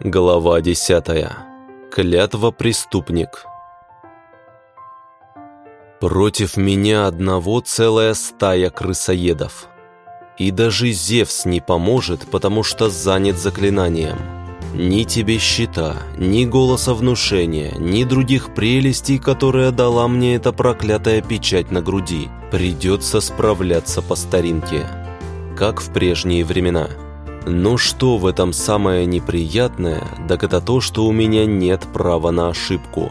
Глава 10. Клятва преступник. Против меня одного целая стая крысоедов. И даже Зевс не поможет, потому что занят заклинанием. Ни тебе щита, ни голоса внушения, ни других прелестей, которые дала мне эта проклятая печать на груди. Придется справляться по старинке, как в прежние времена. Но что в этом самое неприятное, так это то, что у меня нет права на ошибку.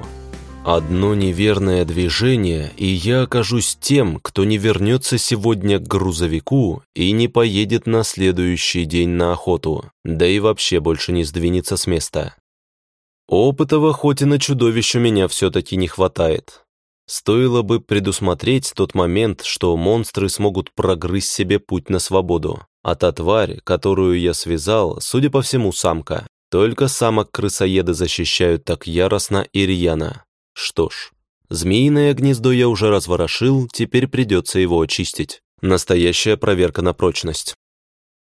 Одно неверное движение, и я окажусь тем, кто не вернется сегодня к грузовику и не поедет на следующий день на охоту, да и вообще больше не сдвинется с места. Опыта в охоте на чудовищ у меня все-таки не хватает. Стоило бы предусмотреть тот момент, что монстры смогут прогрызть себе путь на свободу. А та тварь, которую я связал, судя по всему, самка. Только самок крысоеды защищают так яростно и рьяно. Что ж, змеиное гнездо я уже разворошил, теперь придется его очистить. Настоящая проверка на прочность.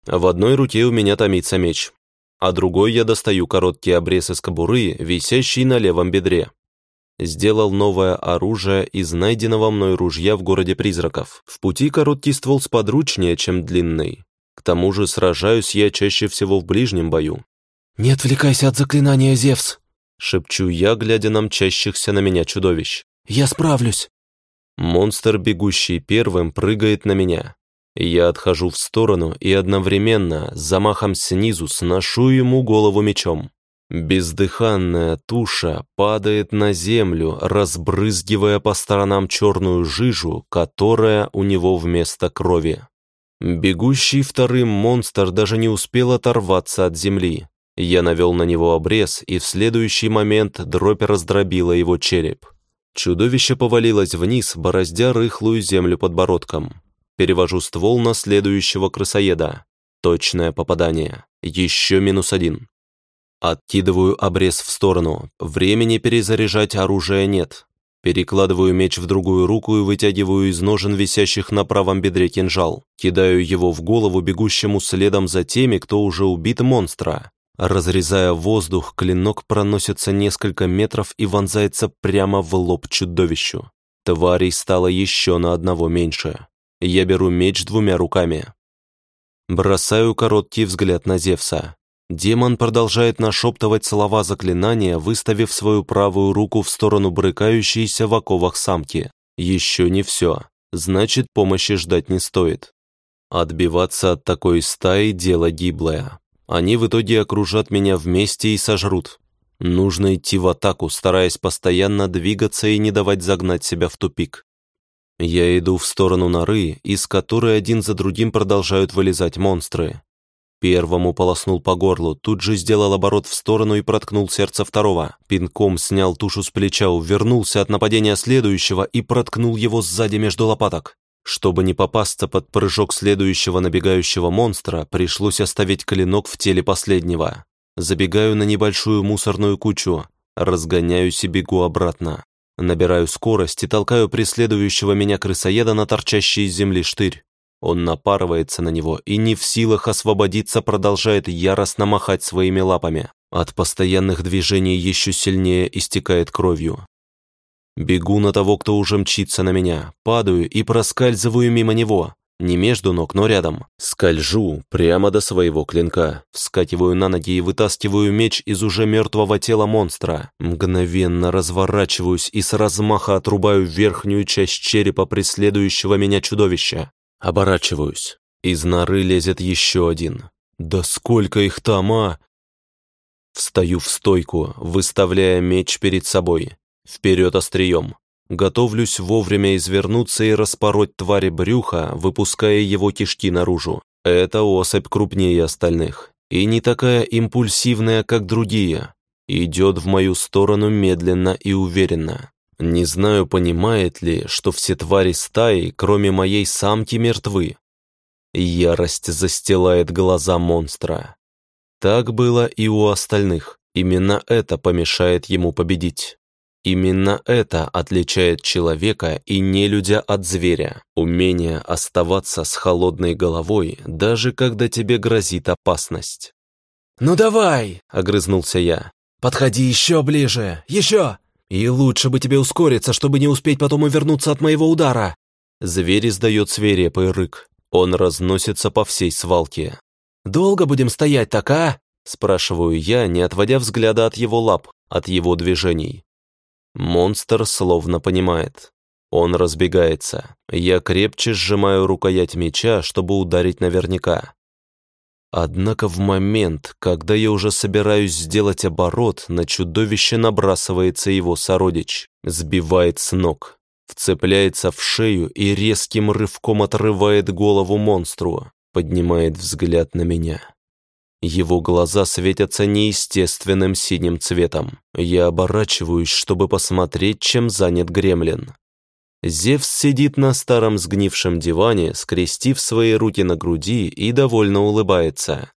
В одной руке у меня томится меч, а другой я достаю короткий обрез из кобуры, висящий на левом бедре. Сделал новое оружие из найденного мной ружья в городе призраков. В пути короткий ствол сподручнее, чем длинный. К тому же сражаюсь я чаще всего в ближнем бою. «Не отвлекайся от заклинания, Зевс!» Шепчу я, глядя на мчащихся на меня чудовищ. «Я справлюсь!» Монстр, бегущий первым, прыгает на меня. Я отхожу в сторону и одновременно, замахом снизу, сношу ему голову мечом. Бездыханная туша падает на землю, разбрызгивая по сторонам черную жижу, которая у него вместо крови. Бегущий вторым монстр даже не успел оторваться от земли. Я навел на него обрез, и в следующий момент дробь раздробила его череп. Чудовище повалилось вниз, бороздя рыхлую землю подбородком. Перевожу ствол на следующего крысоеда. Точное попадание. Еще минус один. Откидываю обрез в сторону. Времени перезаряжать оружие нет. Перекладываю меч в другую руку и вытягиваю из ножен висящих на правом бедре кинжал. Кидаю его в голову бегущему следом за теми, кто уже убит монстра. Разрезая воздух, клинок проносится несколько метров и вонзается прямо в лоб чудовищу. Тварей стало еще на одного меньше. Я беру меч двумя руками. Бросаю короткий взгляд на Зевса. Демон продолжает нашептывать слова заклинания, выставив свою правую руку в сторону брыкающейся в оковах самки. Еще не все. Значит, помощи ждать не стоит. Отбиваться от такой стаи – дело гиблое. Они в итоге окружат меня вместе и сожрут. Нужно идти в атаку, стараясь постоянно двигаться и не давать загнать себя в тупик. Я иду в сторону норы, из которой один за другим продолжают вылезать монстры. Первому полоснул по горлу, тут же сделал оборот в сторону и проткнул сердце второго. Пинком снял тушу с плеча, увернулся от нападения следующего и проткнул его сзади между лопаток. Чтобы не попасться под прыжок следующего набегающего монстра, пришлось оставить клинок в теле последнего. Забегаю на небольшую мусорную кучу, разгоняюсь и бегу обратно. Набираю скорость и толкаю преследующего меня крысоеда на торчащий из земли штырь. Он напарывается на него и не в силах освободиться, продолжает яростно махать своими лапами. От постоянных движений еще сильнее истекает кровью. Бегу на того, кто уже мчится на меня, падаю и проскальзываю мимо него. Не между ног, но рядом. Скольжу прямо до своего клинка. Вскакиваю на ноги и вытаскиваю меч из уже мертвого тела монстра. Мгновенно разворачиваюсь и с размаха отрубаю верхнюю часть черепа преследующего меня чудовища. Оборачиваюсь. Из норы лезет еще один. Да сколько их там, а? Встаю в стойку, выставляя меч перед собой. Вперед острием. Готовлюсь вовремя извернуться и распороть твари брюха, выпуская его кишки наружу. Эта особь крупнее остальных. И не такая импульсивная, как другие. Идет в мою сторону медленно и уверенно. Не знаю, понимает ли, что все твари стаи, кроме моей самки, мертвы. Ярость застилает глаза монстра. Так было и у остальных. Именно это помешает ему победить. Именно это отличает человека и нелюдя от зверя. Умение оставаться с холодной головой, даже когда тебе грозит опасность. «Ну давай!» — огрызнулся я. «Подходи еще ближе! Еще! И лучше бы тебе ускориться, чтобы не успеть потом увернуться от моего удара!» Зверь издает свирепый рык. Он разносится по всей свалке. «Долго будем стоять так, а?» Спрашиваю я, не отводя взгляда от его лап, от его движений. Монстр словно понимает. Он разбегается. Я крепче сжимаю рукоять меча, чтобы ударить наверняка. Однако в момент, когда я уже собираюсь сделать оборот, на чудовище набрасывается его сородич, сбивает с ног, вцепляется в шею и резким рывком отрывает голову монстру, поднимает взгляд на меня. Его глаза светятся неестественным синим цветом. Я оборачиваюсь, чтобы посмотреть, чем занят гремлин. Зевс сидит на старом сгнившем диване, скрестив свои руки на груди и довольно улыбается.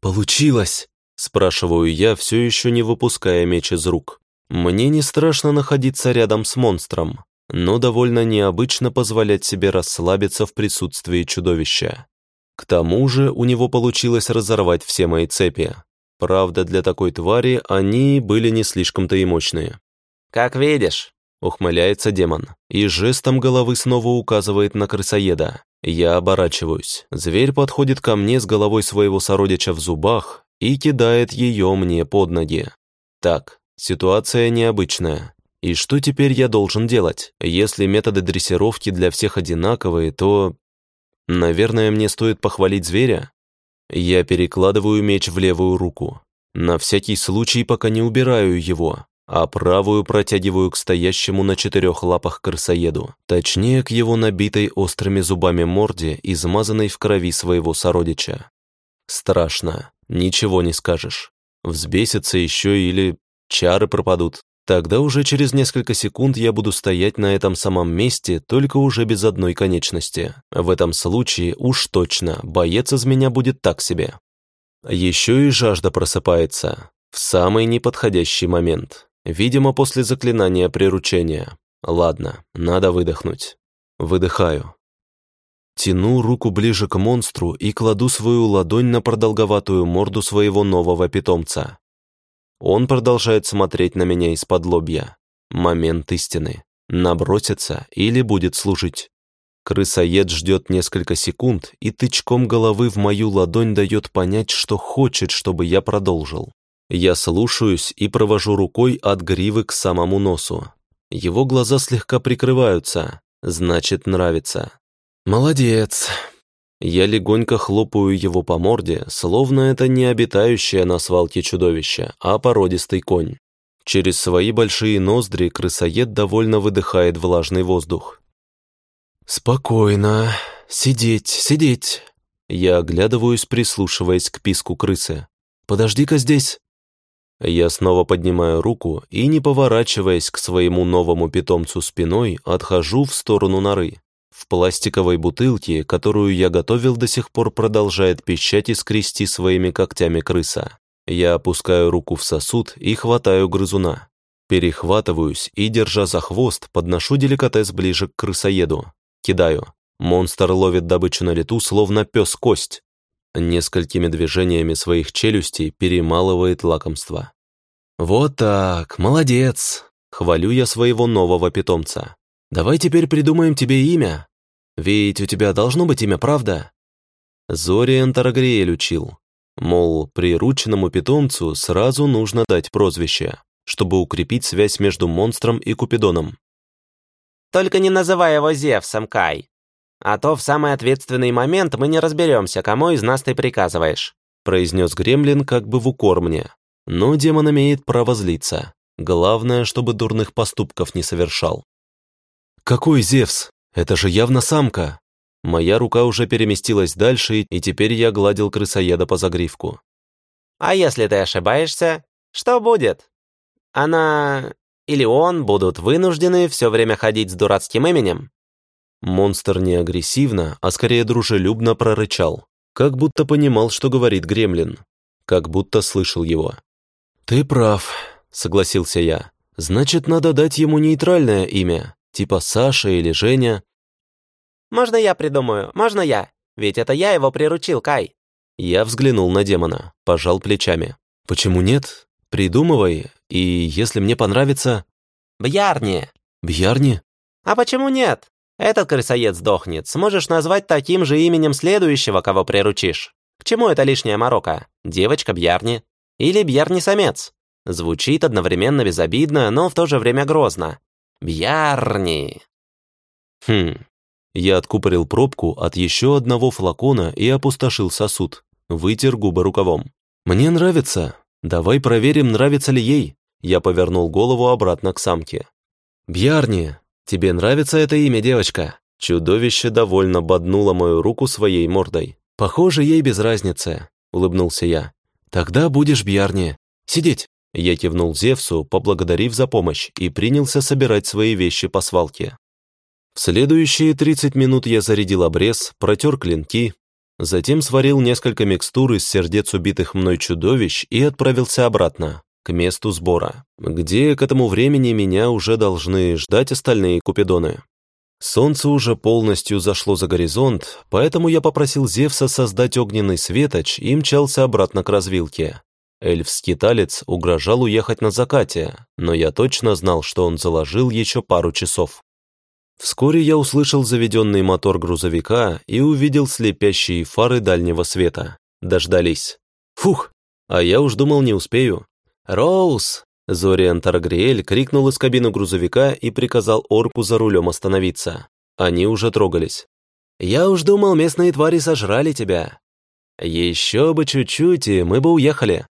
«Получилось!» – спрашиваю я, все еще не выпуская меч из рук. Мне не страшно находиться рядом с монстром, но довольно необычно позволять себе расслабиться в присутствии чудовища. К тому же у него получилось разорвать все мои цепи. Правда, для такой твари они были не слишком-то и мощные. «Как видишь», — ухмыляется демон, и жестом головы снова указывает на крысоеда. Я оборачиваюсь. Зверь подходит ко мне с головой своего сородича в зубах и кидает ее мне под ноги. Так, ситуация необычная. И что теперь я должен делать? Если методы дрессировки для всех одинаковые, то Наверное, мне стоит похвалить зверя? Я перекладываю меч в левую руку. На всякий случай пока не убираю его, а правую протягиваю к стоящему на четырех лапах крысоеду, точнее к его набитой острыми зубами морде, измазанной в крови своего сородича. Страшно, ничего не скажешь. Взбесится еще или чары пропадут. Тогда уже через несколько секунд я буду стоять на этом самом месте, только уже без одной конечности. В этом случае уж точно боец из меня будет так себе. Еще и жажда просыпается. В самый неподходящий момент. Видимо, после заклинания приручения. Ладно, надо выдохнуть. Выдыхаю. Тяну руку ближе к монстру и кладу свою ладонь на продолговатую морду своего нового питомца. Он продолжает смотреть на меня из-под лобья. Момент истины. Набросится или будет служить. Крысоед ждет несколько секунд и тычком головы в мою ладонь дает понять, что хочет, чтобы я продолжил. Я слушаюсь и провожу рукой от гривы к самому носу. Его глаза слегка прикрываются, значит, нравится. «Молодец», я легонько хлопаю его по морде, словно это не обитающее на свалке чудовище, а породистый конь. Через свои большие ноздри крысоед довольно выдыхает влажный воздух. «Спокойно. Сидеть, сидеть». Я оглядываюсь, прислушиваясь к писку крысы. «Подожди-ка здесь». Я снова поднимаю руку и, не поворачиваясь к своему новому питомцу спиной, отхожу в сторону норы. В пластиковой бутылке, которую я готовил, до сих пор продолжает пищать и скрести своими когтями крыса. Я опускаю руку в сосуд и хватаю грызуна. Перехватываюсь и, держа за хвост, подношу деликатес ближе к крысоеду. Кидаю. Монстр ловит добычу на лету, словно пес кость. Несколькими движениями своих челюстей перемалывает лакомство. «Вот так, молодец!» Хвалю я своего нового питомца. Давай теперь придумаем тебе имя. Ведь у тебя должно быть имя, правда?» Зориан Тарагриэль учил. Мол, прирученному питомцу сразу нужно дать прозвище, чтобы укрепить связь между монстром и Купидоном. «Только не называй его Зевсом, Кай. А то в самый ответственный момент мы не разберемся, кому из нас ты приказываешь», произнес Гремлин как бы в укор мне. Но демон имеет право злиться. Главное, чтобы дурных поступков не совершал. «Какой Зевс? Это же явно самка!» Моя рука уже переместилась дальше, и теперь я гладил крысоеда по загривку. «А если ты ошибаешься, что будет? Она или он будут вынуждены все время ходить с дурацким именем?» Монстр не агрессивно, а скорее дружелюбно прорычал, как будто понимал, что говорит гремлин, как будто слышал его. «Ты прав», — согласился я. «Значит, надо дать ему нейтральное имя, типа Саша или Женя. «Можно я придумаю? Можно я? Ведь это я его приручил, Кай!» Я взглянул на демона, пожал плечами. «Почему нет? Придумывай, и если мне понравится...» «Бьярни!» «Бьярни?» «А почему нет? Этот крысоед сдохнет. Сможешь назвать таким же именем следующего, кого приручишь. К чему это лишняя морока? Девочка Бьярни? Или Бьярни-самец? Звучит одновременно безобидно, но в то же время грозно. Бьярни!» «Хм, я откупорил пробку от еще одного флакона и опустошил сосуд. Вытер губы рукавом. «Мне нравится. Давай проверим, нравится ли ей». Я повернул голову обратно к самке. «Бьярни, тебе нравится это имя, девочка?» Чудовище довольно боднуло мою руку своей мордой. «Похоже, ей без разницы», — улыбнулся я. «Тогда будешь Бьярни. Сидеть». Я кивнул Зевсу, поблагодарив за помощь, и принялся собирать свои вещи по свалке. В следующие 30 минут я зарядил обрез, протер клинки, затем сварил несколько микстур из сердец убитых мной чудовищ и отправился обратно, к месту сбора, где к этому времени меня уже должны ждать остальные купидоны. Солнце уже полностью зашло за горизонт, поэтому я попросил Зевса создать огненный светоч и мчался обратно к развилке. Эльф-скиталец угрожал уехать на закате, но я точно знал, что он заложил еще пару часов. Вскоре я услышал заведенный мотор грузовика и увидел слепящие фары дальнего света. Дождались. Фух! А я уж думал, не успею. «Роуз!» Зориан Таргриэль крикнул из кабины грузовика и приказал орку за рулем остановиться. Они уже трогались. «Я уж думал, местные твари сожрали тебя». «Еще бы чуть-чуть, и мы бы уехали».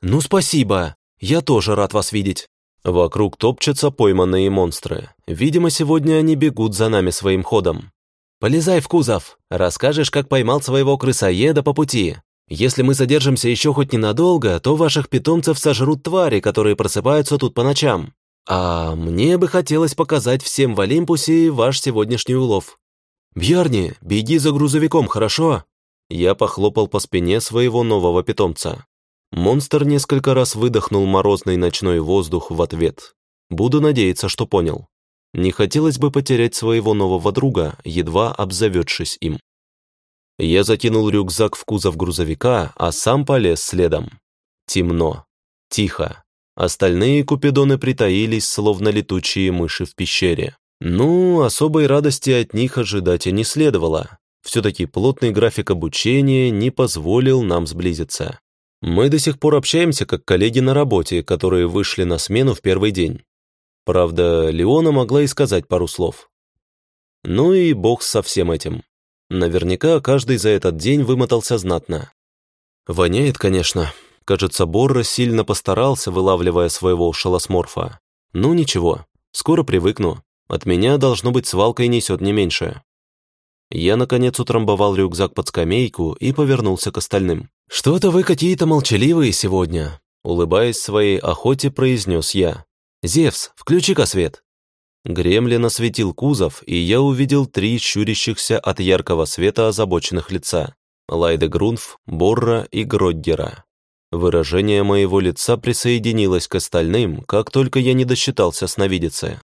«Ну, спасибо. Я тоже рад вас видеть». Вокруг топчутся пойманные монстры. Видимо, сегодня они бегут за нами своим ходом. «Полезай в кузов. Расскажешь, как поймал своего крысоеда по пути. Если мы задержимся еще хоть ненадолго, то ваших питомцев сожрут твари, которые просыпаются тут по ночам. А мне бы хотелось показать всем в Олимпусе ваш сегодняшний улов. Бьярни, беги за грузовиком, хорошо?» Я похлопал по спине своего нового питомца. Монстр несколько раз выдохнул морозный ночной воздух в ответ. Буду надеяться, что понял. Не хотелось бы потерять своего нового друга, едва обзаведшись им. Я закинул рюкзак в кузов грузовика, а сам полез следом. Темно. Тихо. Остальные купидоны притаились, словно летучие мыши в пещере. Ну, особой радости от них ожидать и не следовало. Все-таки плотный график обучения не позволил нам сблизиться. Мы до сих пор общаемся как коллеги на работе, которые вышли на смену в первый день. Правда, Леона могла и сказать пару слов. Ну и бог со всем этим. Наверняка каждый за этот день вымотался знатно. Воняет, конечно. Кажется, Борра сильно постарался, вылавливая своего шалосморфа. Ну ничего, скоро привыкну. От меня, должно быть, свалкой несет не меньше. Я, наконец, утрамбовал рюкзак под скамейку и повернулся к остальным. «Что-то вы какие-то молчаливые сегодня», — улыбаясь своей охоте, произнес я. «Зевс, включи-ка свет». Гремлин осветил кузов, и я увидел три щурящихся от яркого света озабоченных лица. Лайда Грунф, Борра и Гродгера. Выражение моего лица присоединилось к остальным, как только я не досчитался сновидицы.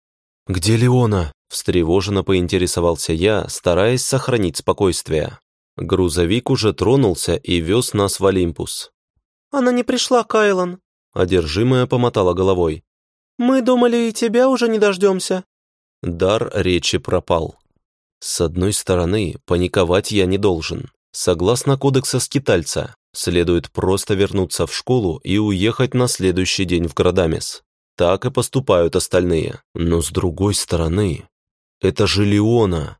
«Где Леона?» – встревоженно поинтересовался я, стараясь сохранить спокойствие. Грузовик уже тронулся и вез нас в Олимпус. «Она не пришла, Кайлан», — одержимая помотала головой. «Мы думали, и тебя уже не дождемся». Дар речи пропал. С одной стороны, паниковать я не должен. Согласно кодекса скитальца, следует просто вернуться в школу и уехать на следующий день в Градамис. Так и поступают остальные. Но с другой стороны, это же Леона.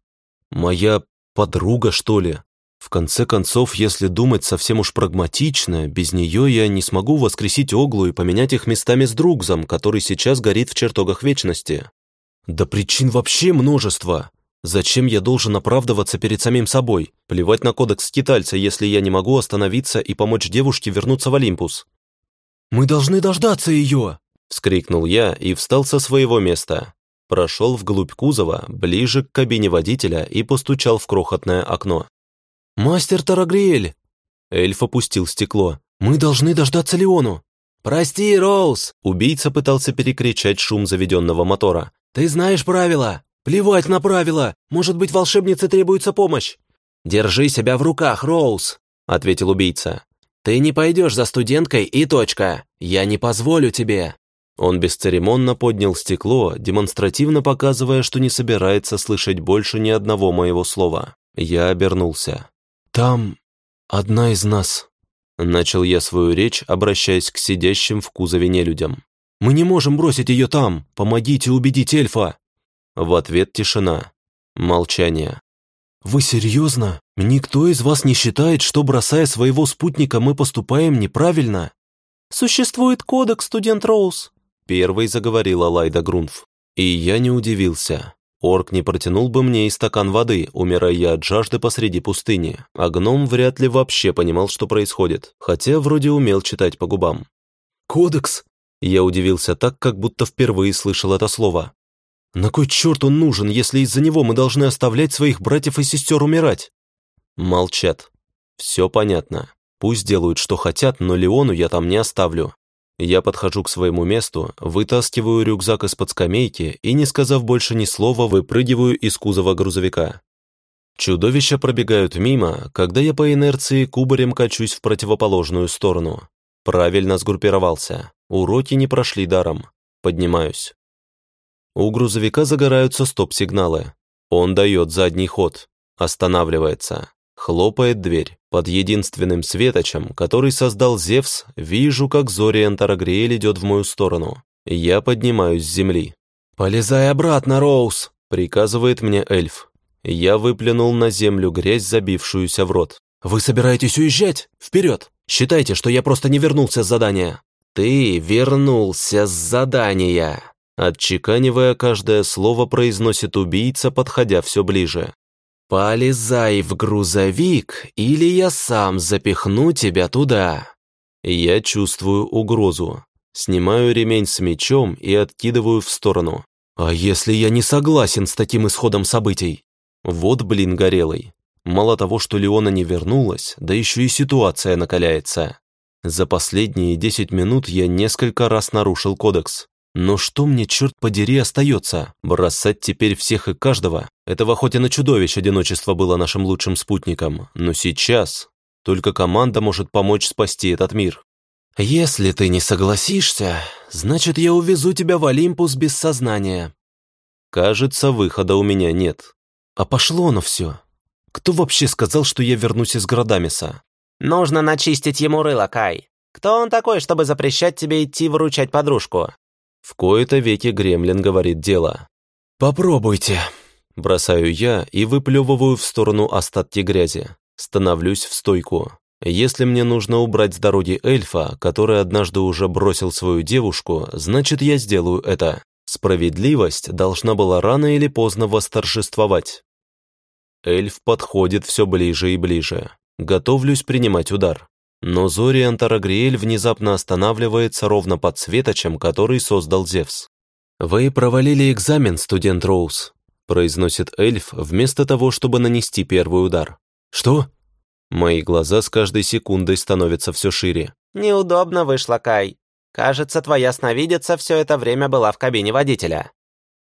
Моя подруга, что ли? В конце концов, если думать совсем уж прагматично, без нее я не смогу воскресить Оглу и поменять их местами с Другзом, который сейчас горит в чертогах вечности. Да причин вообще множество. Зачем я должен оправдываться перед самим собой? Плевать на кодекс скитальца, если я не могу остановиться и помочь девушке вернуться в Олимпус. «Мы должны дождаться ее!» — вскрикнул я и встал со своего места. Прошел вглубь кузова, ближе к кабине водителя и постучал в крохотное окно. «Мастер Тарагриэль!» Эльф опустил стекло. «Мы должны дождаться Леону!» «Прости, Роуз!» Убийца пытался перекричать шум заведенного мотора. «Ты знаешь правила!» «Плевать на правила! Может быть, волшебнице требуется помощь!» «Держи себя в руках, Роуз!» — ответил убийца. «Ты не пойдешь за студенткой и точка. Я не позволю тебе». Он бесцеремонно поднял стекло, демонстративно показывая, что не собирается слышать больше ни одного моего слова. Я обернулся. «Там одна из нас», — начал я свою речь, обращаясь к сидящим в кузове нелюдям. «Мы не можем бросить ее там! Помогите убедить эльфа!» В ответ тишина. Молчание. «Вы серьезно? Никто из вас не считает, что, бросая своего спутника, мы поступаем неправильно?» «Существует кодекс, студент Роуз», — первой заговорила Лайда Грунф. И я не удивился. Орк не протянул бы мне и стакан воды, умирая от жажды посреди пустыни, а гном вряд ли вообще понимал, что происходит, хотя вроде умел читать по губам. «Кодекс?» Я удивился так, как будто впервые слышал это слово. «На кой черт он нужен, если из-за него мы должны оставлять своих братьев и сестер умирать?» Молчат. Все понятно. Пусть делают, что хотят, но Леону я там не оставлю. Я подхожу к своему месту, вытаскиваю рюкзак из-под скамейки и, не сказав больше ни слова, выпрыгиваю из кузова грузовика. Чудовища пробегают мимо, когда я по инерции кубарем качусь в противоположную сторону. Правильно сгруппировался. Уроки не прошли даром. Поднимаюсь. У грузовика загораются стоп-сигналы. Он дает задний ход. Останавливается. Хлопает дверь. Под единственным светочем, который создал Зевс, вижу, как Зориан Тарагриэль идет в мою сторону. Я поднимаюсь с земли. «Полезай обратно, Роуз!» — приказывает мне эльф. Я выплюнул на землю грязь, забившуюся в рот. «Вы собираетесь уезжать? Вперед! Считайте, что я просто не вернулся с задания!» «Ты вернулся с задания!» Отчеканивая каждое слово, произносит убийца, подходя все ближе. «Полезай в грузовик, или я сам запихну тебя туда». Я чувствую угрозу. Снимаю ремень с мечом и откидываю в сторону. А если я не согласен с таким исходом событий? Вот блин горелый. Мало того, что Леона не вернулась, да еще и ситуация накаляется. За последние десять минут я несколько раз нарушил кодекс. Но что мне, черт подери, остается? Бросать теперь всех и каждого? Этого хоть и на чудовищ одиночество было нашим лучшим спутником, но сейчас только команда может помочь спасти этот мир. Если ты не согласишься, значит, я увезу тебя в Олимпус без сознания. Кажется, выхода у меня нет. А пошло оно все. Кто вообще сказал, что я вернусь из Градамиса? Нужно начистить ему рыло, Кай. Кто он такой, чтобы запрещать тебе идти выручать подружку? В кои-то веки гремлин говорит дело. «Попробуйте!» Бросаю я и выплевываю в сторону остатки грязи. Становлюсь в стойку. Если мне нужно убрать с дороги эльфа, который однажды уже бросил свою девушку, значит, я сделаю это. Справедливость должна была рано или поздно восторжествовать. Эльф подходит все ближе и ближе. Готовлюсь принимать удар. Но Зориан Тарагриэль внезапно останавливается ровно под светочем, который создал Зевс. «Вы провалили экзамен, студент Роуз», произносит эльф, вместо того, чтобы нанести первый удар. «Что?» Мои глаза с каждой секундой становятся все шире. «Неудобно вышло, Кай. Кажется, твоя сновидица все это время была в кабине водителя».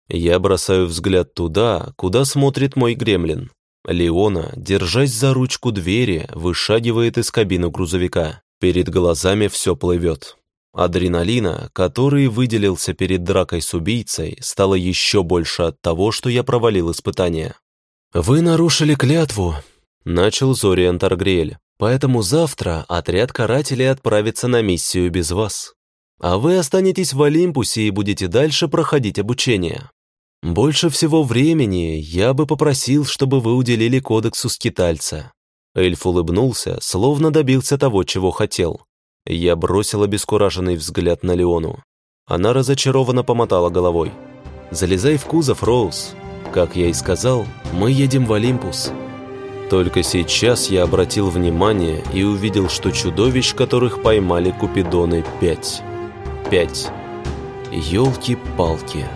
Я бросаю взгляд туда, куда смотрит мой гремлин. Леона, держась за ручку двери, вышагивает из кабины грузовика. Перед глазами все плывет. Адреналина, который выделился перед дракой с убийцей, стало еще больше от того, что я провалил испытание. «Вы нарушили клятву», — начал Зориан Таргриэль. «Поэтому завтра отряд карателей отправится на миссию без вас. А вы останетесь в Олимпусе и будете дальше проходить обучение. Больше всего времени я бы попросил, чтобы вы уделили кодексу скитальца». Эльф улыбнулся, словно добился того, чего хотел. Я бросил обескураженный взгляд на Леону. Она разочарованно помотала головой. «Залезай в кузов, Роуз. Как я и сказал, мы едем в Олимпус». Только сейчас я обратил внимание и увидел, что чудовищ, которых поймали Купидоны, пять. Пять. Ёлки-палки.